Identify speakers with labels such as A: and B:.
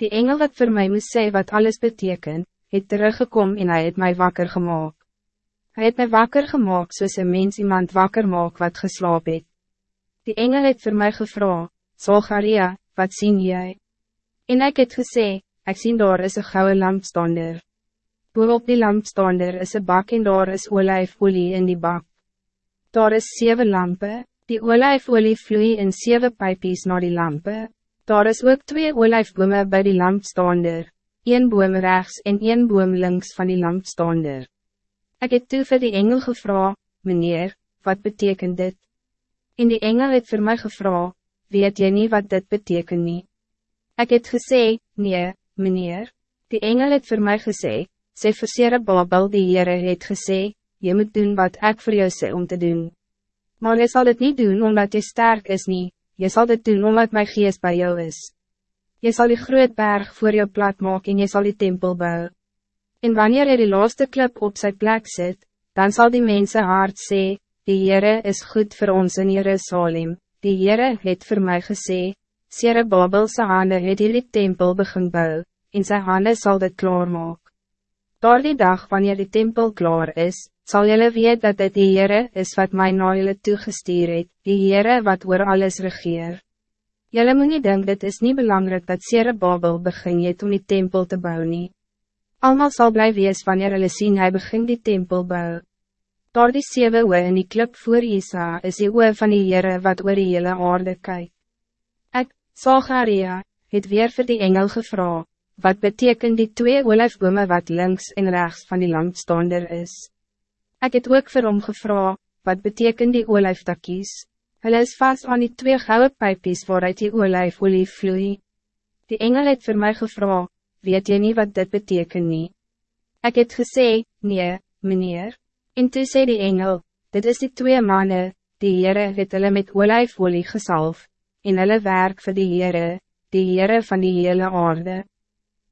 A: Die engel wat voor mij moest zeggen wat alles betekent, het teruggekomen en hij het mij wakker gemaakt. Hij het mij wakker gemaakt soos een mens iemand wakker maak wat geslaap het. Die engel het voor mij gevraagd, Zacharia, wat zien jij? En ik het gesê, ik zie daar is een gouden lampstander. Boop die lampstander is een bak en daar is olijfolie in die bak. Daar is zeven lampen, die olijfolie vloei in zeven pijpjes naar die lampen. Daar is ook twee olijfbome bij die lampstander, een boom rechts en een boom links van die lampstander. Ik heb toe vir die engel gevra, meneer, wat betekent dit? En die engel het voor mij gevra, weet jy niet wat dit betekent nie? Ik het gesê, nee, meneer, die engel het voor mij gesê, sê versiere Babel die Heere het gesê, je moet doen wat ik voor jou sê om te doen. Maar je zal het niet doen omdat je sterk is niet, je zal dit doen omdat mijn geest bij jou is. Je zal die groot berg voor jou plat maken en je zal die tempel bouwen. En wanneer je die laatste klip op zijn plek zet, dan zal die mensen hard sê, die Heere is goed voor ons in Jerusalem, die Heere het voor mij gesê, Sere Babelse hande het die tempel begin bou, en sy hande sal dit klaar maak. Door die dag wanneer die tempel klaar is, zal jullie weet dat het die Heere is wat mij na jullie toegestuur het, die Heere wat oor alles regeer. Jullie moet niet denken dit is niet belangrijk dat Sere Babel begin je toen die tempel te bouwen nie. Almal zal blijven wees wanneer hulle sien hy begin die tempel bou. Door die sewe oe in die klip voor Isa is die oe van die Heere wat oor die hele aarde kyk. Ek, Zacharia, het weer voor die engel gevra, wat betekent die twee olijfbome wat links en rechts van die lampstander is. Ik het ook vir hom gevra, wat betekent die olijftakkies? Hulle is vast aan die twee gouden pijpjes waaruit die olijfolie vloei. Die engel het voor mij gevra, weet je niet wat dit betekent nie? Ik het gesê, nee, meneer. En toe sê die engel, dit is die twee mannen, die Heere het hulle met olijfolie gesalf, en hulle werk vir die Heere, die Heere van die hele aarde.